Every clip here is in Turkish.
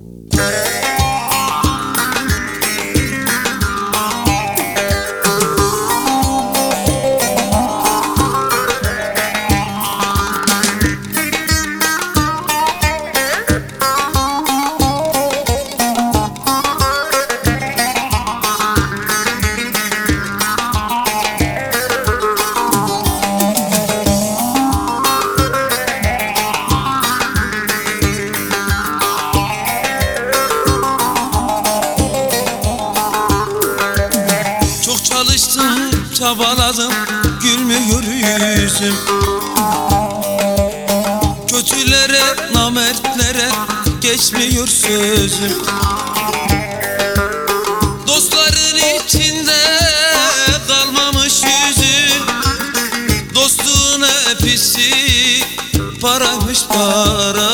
Música çalıştım, çabaladım, gülmüyor yüzüm. Kötülere, namertlere geçmiyor sözüm. Dostların içinde kalmamış yüzüm. Dostluğun hepsi paraymış para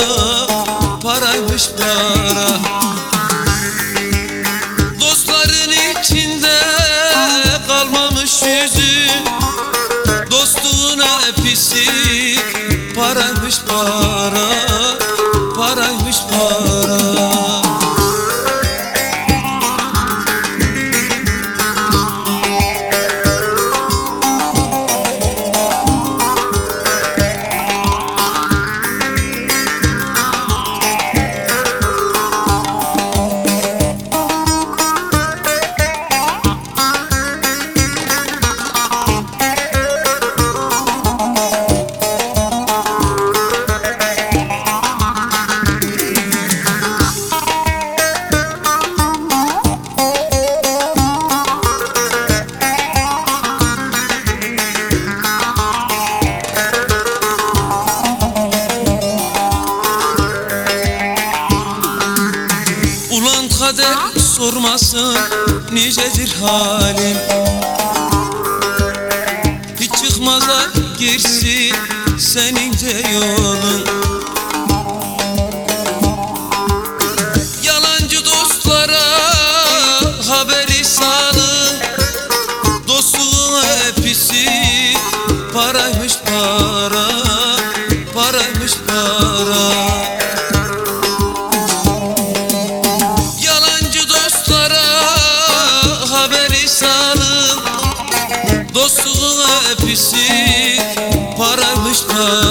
Paraymış para yüzü Dostluğun hepsi paraymış para sormasın nicedir halim. Hiç çıkmaza girsin senin de yolun. Yalancı dostlara haberi salın. Dostluğun hepsi paraymış para Oh.